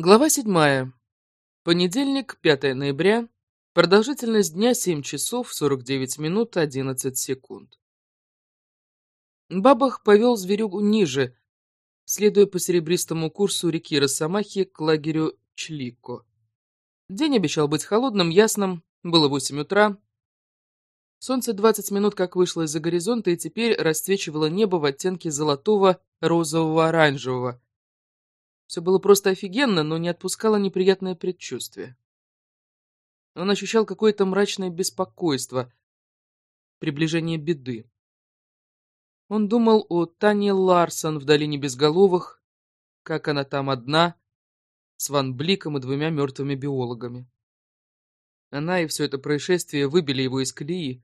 Глава 7. Понедельник, 5 ноября. Продолжительность дня 7 часов 49 минут 11 секунд. Бабах повел зверюгу ниже, следуя по серебристому курсу реки Росомахи к лагерю Члико. День обещал быть холодным, ясным, было 8 утра. Солнце 20 минут как вышло из-за горизонта и теперь расцвечивало небо в оттенке золотого, розового, оранжевого. Все было просто офигенно, но не отпускало неприятное предчувствие. Он ощущал какое-то мрачное беспокойство, приближение беды. Он думал о Тане Ларсон в долине безголовых, как она там одна, с Ван Бликом и двумя мертвыми биологами. Она и все это происшествие выбили его из колеи.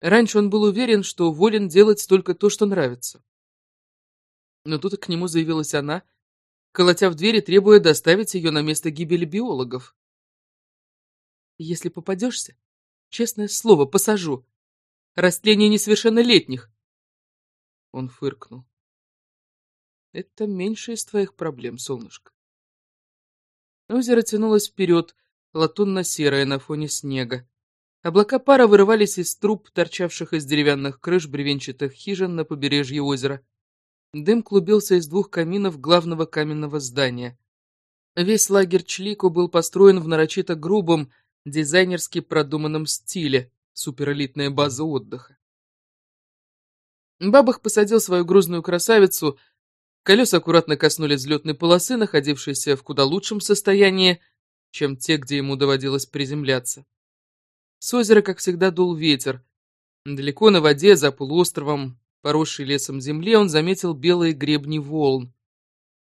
Раньше он был уверен, что волен делать только то, что нравится. Но тут к нему заявилась она — колотя в двери, требуя доставить ее на место гибели биологов. «Если попадешься, честное слово, посажу. Растление несовершеннолетних!» Он фыркнул. «Это меньше из твоих проблем, солнышко». Озеро тянулось вперед, латунно-серое на фоне снега. Облака пара вырывались из труб, торчавших из деревянных крыш бревенчатых хижин на побережье озера. Дым клубился из двух каминов главного каменного здания. Весь лагерь Члико был построен в нарочито грубом, дизайнерски продуманном стиле, суперэлитная база отдыха. Бабах посадил свою грузную красавицу, колеса аккуратно коснулись взлетной полосы, находившейся в куда лучшем состоянии, чем те, где ему доводилось приземляться. С озера, как всегда, дул ветер. Далеко на воде, за полуостровом, поросшей лесом земле, он заметил белые гребни волн.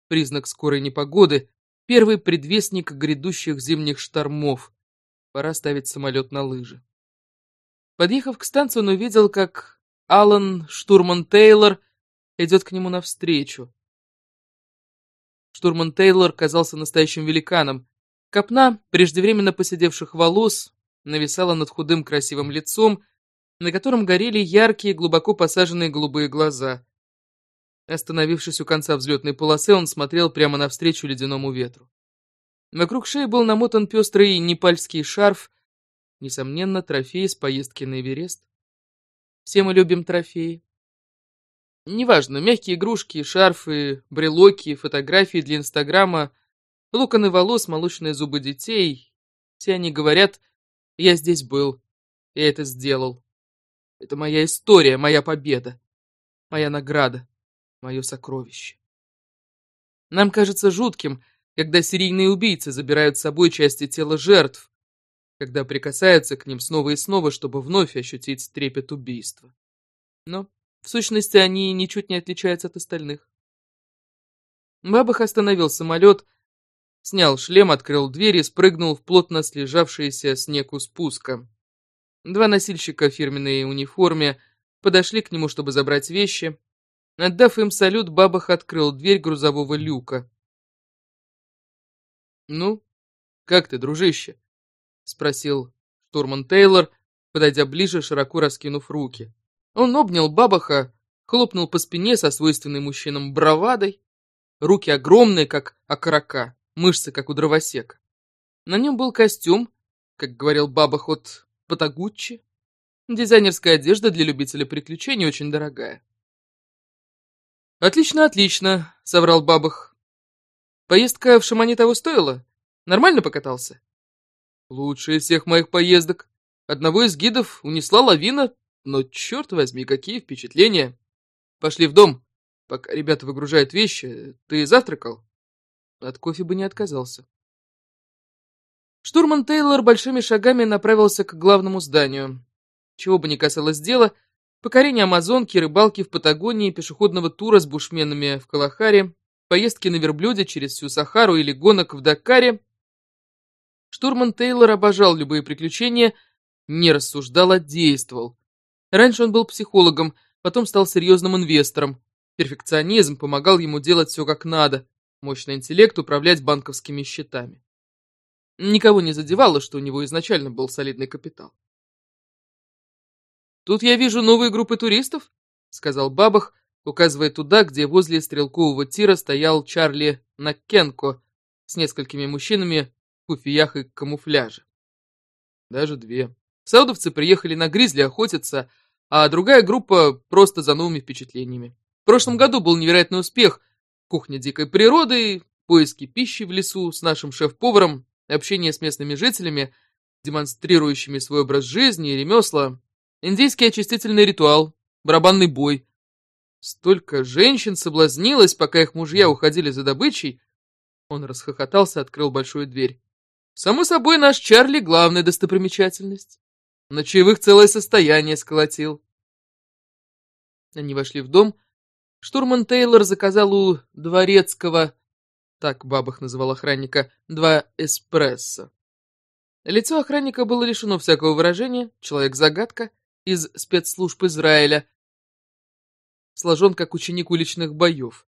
Признак скорой непогоды, первый предвестник грядущих зимних штормов. Пора ставить самолет на лыжи. Подъехав к станции, он увидел, как Алан Штурман Тейлор идет к нему навстречу. Штурман Тейлор казался настоящим великаном. Копна преждевременно посидевших волос нависала над худым красивым лицом, на котором горели яркие, глубоко посаженные голубые глаза. Остановившись у конца взлетной полосы, он смотрел прямо навстречу ледяному ветру. Вокруг шеи был намотан пестрый непальский шарф, несомненно, трофей с поездки на Эверест. Все мы любим трофеи. Неважно, мягкие игрушки, шарфы, брелоки, фотографии для Инстаграма, локоны волос, молочные зубы детей. Все они говорят, я здесь был, я это сделал. Это моя история, моя победа, моя награда, мое сокровище. Нам кажется жутким, когда серийные убийцы забирают с собой части тела жертв, когда прикасаются к ним снова и снова, чтобы вновь ощутить трепет убийства. Но, в сущности, они ничуть не отличаются от остальных. Бабах остановил самолет, снял шлем, открыл дверь и спрыгнул в плотно слежавшийся снег у спуска. Два носильщика в фирменной униформе подошли к нему, чтобы забрать вещи. Отдав им салют, Бабах открыл дверь грузового люка. «Ну, как ты, дружище?» — спросил штурман Тейлор, подойдя ближе, широко раскинув руки. Он обнял Бабаха, хлопнул по спине со свойственной мужчинам бравадой. Руки огромные, как окорока, мышцы, как у дровосека. На нем был костюм, как говорил Бабах от Патагуччи. Дизайнерская одежда для любителей приключений очень дорогая. «Отлично, отлично», — соврал Бабах. «Поездка в Шамани того стоила? Нормально покатался?» «Лучшая из всех моих поездок. Одного из гидов унесла лавина, но черт возьми, какие впечатления. Пошли в дом, пока ребята выгружают вещи. Ты завтракал?» От кофе бы не отказался. Штурман Тейлор большими шагами направился к главному зданию. Чего бы ни касалось дела, покорение Амазонки, рыбалки в Патагонии, пешеходного тура с бушменами в Калахаре, поездки на верблюде через всю Сахару или гонок в Дакаре. Штурман Тейлор обожал любые приключения, не рассуждал, а действовал. Раньше он был психологом, потом стал серьезным инвестором. Перфекционизм помогал ему делать все как надо, мощный интеллект управлять банковскими счетами. Никого не задевало, что у него изначально был солидный капитал. «Тут я вижу новые группы туристов», — сказал Бабах, указывая туда, где возле стрелкового тира стоял Чарли Накенко с несколькими мужчинами в куфиях и камуфляже. Даже две. Саудовцы приехали на гризли охотиться, а другая группа просто за новыми впечатлениями. В прошлом году был невероятный успех. Кухня дикой природы, поиски пищи в лесу с нашим шеф-поваром, общение с местными жителями, демонстрирующими свой образ жизни и ремесла, индийский очистительный ритуал, барабанный бой. Столько женщин соблазнилось, пока их мужья уходили за добычей. Он расхохотался, открыл большую дверь. Само собой, наш Чарли — главная достопримечательность. На чаевых целое состояние сколотил. Они вошли в дом. Штурман Тейлор заказал у дворецкого, так бабах называл охранника, два эспрессо. Лицо охранника было лишено всякого выражения, человек-загадка из спецслужб Израиля, сложен как ученик уличных боев.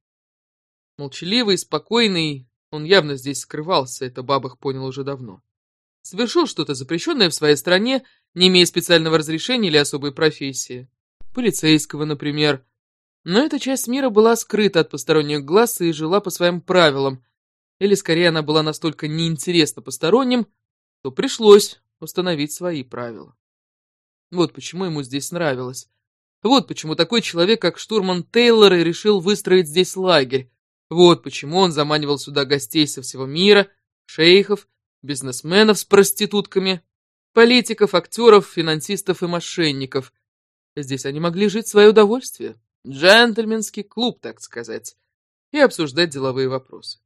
Молчаливый, спокойный, он явно здесь скрывался, это бабах понял уже давно. Совершил что-то запрещенное в своей стране, не имея специального разрешения или особой профессии. Полицейского, например. Но эта часть мира была скрыта от посторонних глаз и жила по своим правилам. Или, скорее, она была настолько неинтересна посторонним, то пришлось установить свои правила. Вот почему ему здесь нравилось. Вот почему такой человек, как штурман Тейлор, и решил выстроить здесь лагерь. Вот почему он заманивал сюда гостей со всего мира, шейхов, бизнесменов с проститутками, политиков, актеров, финансистов и мошенников. Здесь они могли жить в свое удовольствие. Джентльменский клуб, так сказать. И обсуждать деловые вопросы.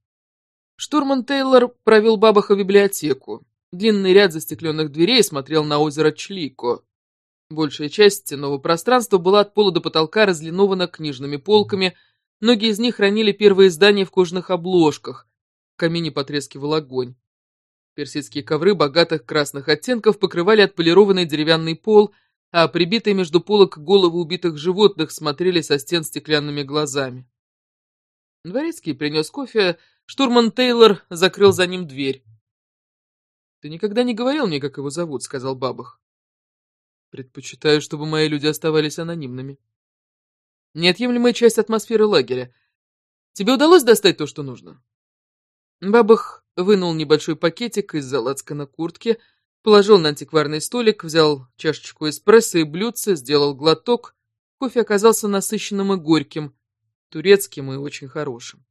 Штурман Тейлор провел Бабаха в библиотеку. Длинный ряд застекленных дверей смотрел на озеро Члико. Большая часть стенного пространства была от пола до потолка разлинована книжными полками, многие из них хранили первые издания в кожаных обложках. В камине потрескивал огонь. Персидские ковры богатых красных оттенков покрывали отполированный деревянный пол, а прибитые между полок головы убитых животных смотрели со стен стеклянными глазами. Дворецкий принес кофе, штурман Тейлор закрыл за ним дверь. «Ты никогда не говорил мне, как его зовут», — сказал Бабах. Предпочитаю, чтобы мои люди оставались анонимными. Неотъемлемая часть атмосферы лагеря. Тебе удалось достать то, что нужно? Бабах вынул небольшой пакетик из на куртки, положил на антикварный столик, взял чашечку эспрессо и блюдце, сделал глоток. Кофе оказался насыщенным и горьким, турецким и очень хорошим.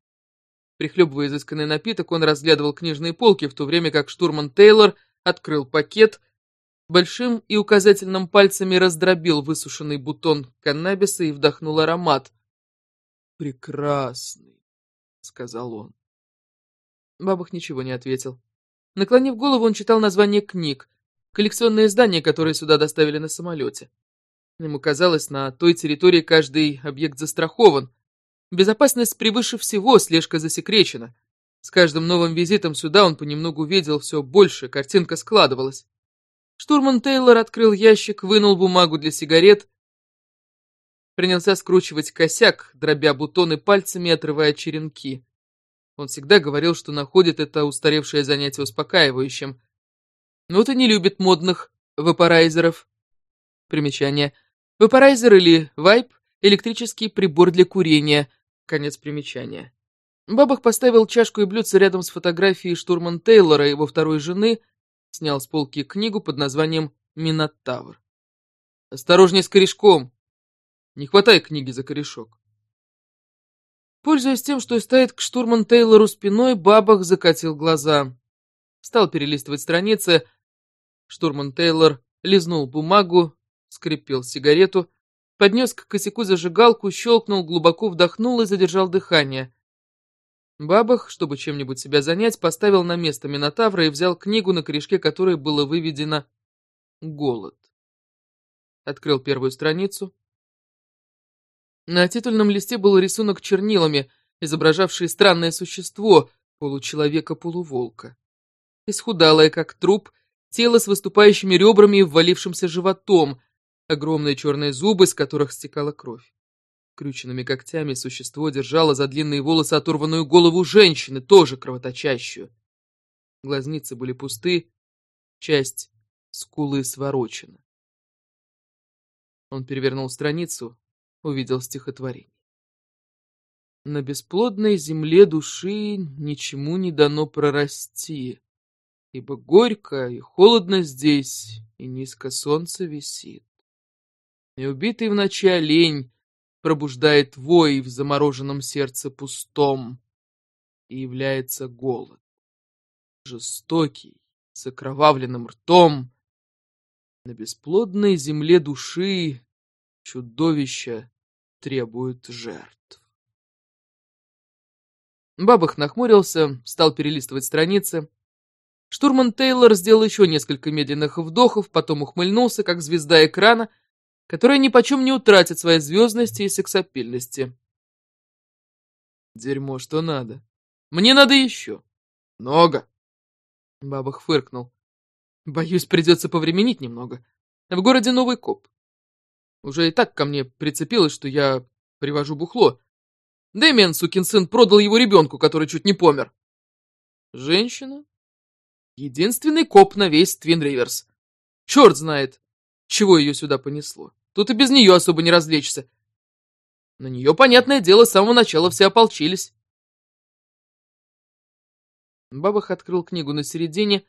Прихлебывая изысканный напиток, он разглядывал книжные полки, в то время как штурман Тейлор открыл пакет, большим и указательным пальцами раздробил высушенный бутон каннабиса и вдохнул аромат. «Прекрасный», — сказал он. Бабах ничего не ответил. Наклонив голову, он читал название книг, коллекционные издания, которые сюда доставили на самолете. Ему казалось, на той территории каждый объект застрахован. Безопасность превыше всего, слежка засекречена. С каждым новым визитом сюда он понемногу видел все больше, картинка складывалась. Штурман Тейлор открыл ящик, вынул бумагу для сигарет, принялся скручивать косяк, дробя бутоны пальцами отрывая черенки. Он всегда говорил, что находит это устаревшее занятие успокаивающим. Но вот и не любит модных вапорайзеров. Примечание. Вапорайзер или вайп – электрический прибор для курения. Конец примечания. Бабах поставил чашку и блюдце рядом с фотографией штурман Тейлора его второй жены – Снял с полки книгу под названием «Минотавр». «Осторожней с корешком! Не хватай книги за корешок!» Пользуясь тем, что стоит к штурман Тейлору спиной, Бабах закатил глаза. Стал перелистывать страницы. Штурман Тейлор лизнул бумагу, скрипел сигарету, поднес к косяку зажигалку, щелкнул, глубоко вдохнул и задержал дыхание. Бабах, чтобы чем-нибудь себя занять, поставил на место Минотавра и взял книгу, на корешке которой было выведено «Голод». Открыл первую страницу. На титульном листе был рисунок чернилами, изображавший странное существо, получеловека-полуволка. Исхудалое, как труп, тело с выступающими ребрами и ввалившимся животом, огромные черные зубы, с которых стекала кровь. Крюченными когтями существо держало за длинные волосы оторванную голову женщины, тоже кровоточащую. Глазницы были пусты, часть скулы сворочена. Он перевернул страницу, увидел стихотворение. На бесплодной земле души ничему не дано прорасти, ибо горько и холодно здесь, и низко солнце висит. И убитый в ночи олень пробуждает вой в замороженном сердце пустом, и является голод. Жестокий, с окровавленным ртом, на бесплодной земле души чудовища требуют жертв. Бабах нахмурился, стал перелистывать страницы. Штурман Тейлор сделал еще несколько медленных вдохов, потом ухмыльнулся, как звезда экрана, которая нипочем не утратит своей звездности и сексапильности. Дерьмо, что надо. Мне надо еще. Много. Бабах фыркнул. Боюсь, придется повременить немного. В городе новый коп. Уже и так ко мне прицепилось, что я привожу бухло. Дэмиан, сукин сын, продал его ребенку, который чуть не помер. Женщина? Единственный коп на весь Твин Риверс. Черт знает, чего ее сюда понесло. Тут и без нее особо не развлечься. На нее, понятное дело, с самого начала все ополчились. Бабах открыл книгу на середине,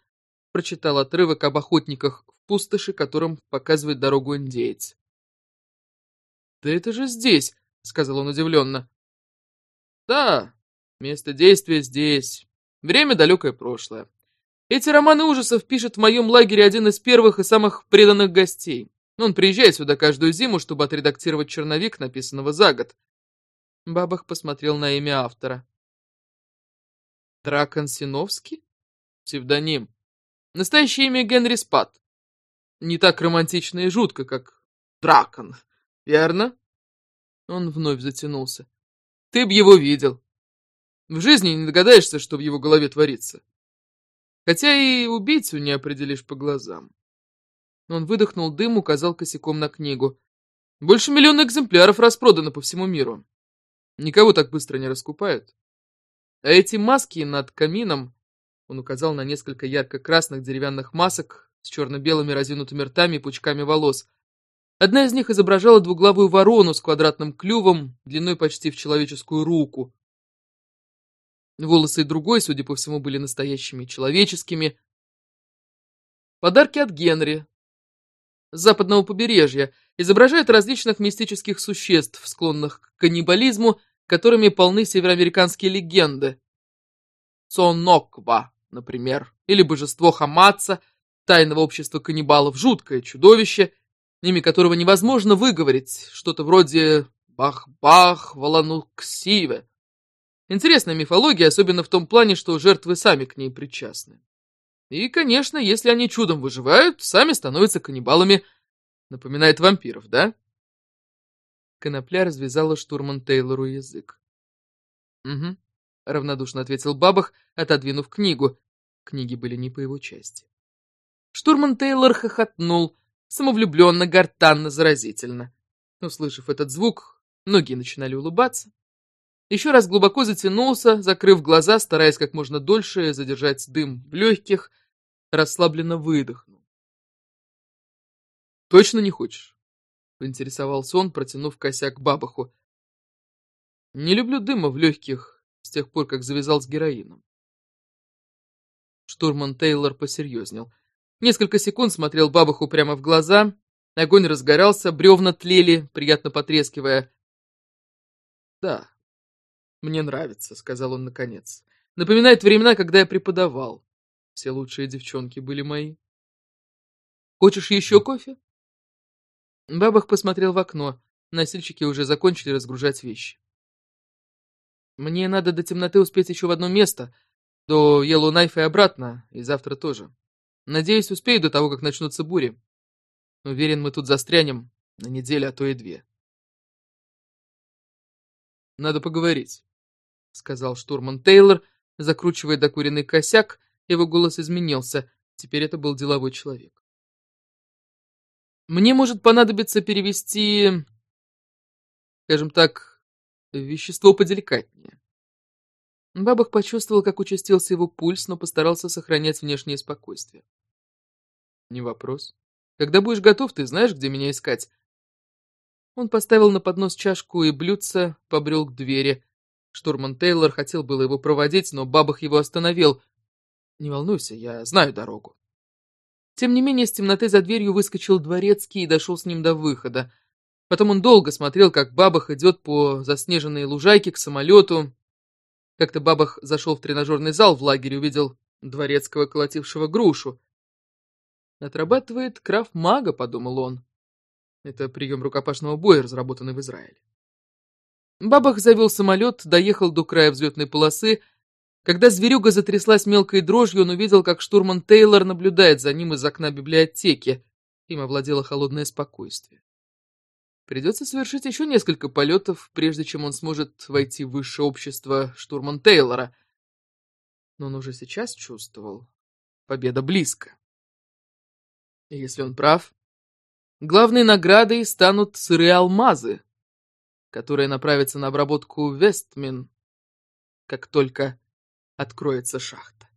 прочитал отрывок об охотниках в пустоши, которым показывает дорогу индеец. «Да это же здесь!» — сказал он удивленно. Да, место действия здесь. Время далекое прошлое. Эти романы ужасов пишет в моем лагере один из первых и самых преданных гостей. Он приезжает сюда каждую зиму, чтобы отредактировать черновик, написанного за год. Бабах посмотрел на имя автора. Дракон Синовский? Псевдоним. Настоящее имя Генри Спат. Не так романтично и жутко, как Дракон, верно? Он вновь затянулся. Ты б его видел. В жизни не догадаешься, что в его голове творится. Хотя и убийцу не определишь по глазам. Он выдохнул дым, указал косяком на книгу. Больше миллиона экземпляров распродано по всему миру. Никого так быстро не раскупают. А эти маски над камином, он указал на несколько ярко-красных деревянных масок с черно-белыми разинутыми ртами и пучками волос, Одна из них изображала двуглавую ворону с квадратным клювом, длиной почти в человеческую руку. Волосы другой, судя по всему, были настоящими человеческими. Подарки от Генри. С западного побережья изображают различных мистических существ, склонных к каннибализму, которыми полны североамериканские легенды. Соноква, например, или божество Хамаца, тайного общества каннибалов, жуткое чудовище – имя которого невозможно выговорить, что-то вроде «бах-бах, валануксиве». Интересная мифология, особенно в том плане, что жертвы сами к ней причастны. И, конечно, если они чудом выживают, сами становятся каннибалами. Напоминает вампиров, да? Конопля развязала штурман Тейлору язык. «Угу», — равнодушно ответил Бабах, отодвинув книгу. Книги были не по его части. Штурман Тейлор хохотнул, самовлюбленно, гортанно, заразительно. Услышав этот звук, многие начинали улыбаться. Еще раз глубоко затянулся, закрыв глаза, стараясь как можно дольше задержать дым в легких, расслабленно выдохнул. «Точно не хочешь?» — поинтересовался он, протянув косяк бабаху. «Не люблю дыма в легких с тех пор, как завязал с героином». Штурман Тейлор посерьезнел. Несколько секунд смотрел бабаху прямо в глаза. Огонь разгорался, бревна тлели, приятно потрескивая. «Да, мне нравится», — сказал он наконец. «Напоминает времена, когда я преподавал. Все лучшие девчонки были мои». «Хочешь еще кофе?» Бабах посмотрел в окно. Носильщики уже закончили разгружать вещи. «Мне надо до темноты успеть еще в одно место, до Йеллоу-Найфа и обратно, и завтра тоже. Надеюсь, успею до того, как начнутся бури. Уверен, мы тут застрянем на неделю, а то и две. Надо поговорить, сказал штурман Тейлор, закручивая докуренный косяк, его голос изменился. Теперь это был деловой человек. Мне может понадобиться перевести, скажем так, вещество поделикатнее. Бабах почувствовал, как участился его пульс, но постарался сохранять внешнее спокойствие. «Не вопрос. Когда будешь готов, ты знаешь, где меня искать?» Он поставил на поднос чашку и блюдце, побрел к двери. Штурман Тейлор хотел было его проводить, но Бабах его остановил. «Не волнуйся, я знаю дорогу». Тем не менее, с темноты за дверью выскочил дворецкий и дошел с ним до выхода. Потом он долго смотрел, как Бабах идет по заснеженной лужайке к самолету. Как-то Бабах зашел в тренажерный зал в лагере, увидел дворецкого, колотившего грушу. «Отрабатывает краф-мага», — подумал он. Это прием рукопашного боя, разработанный в Израиле. Бабах завел самолет, доехал до края взлетной полосы. Когда зверюга затряслась мелкой дрожью, он увидел, как штурман Тейлор наблюдает за ним из окна библиотеки. Им овладело холодное спокойствие. Придется совершить еще несколько полетов, прежде чем он сможет войти в высшее общество штурман Тейлора. Но он уже сейчас чувствовал, победа близко. И если он прав, главной наградой станут сырые алмазы, которые направятся на обработку Вестмин, как только откроется шахта.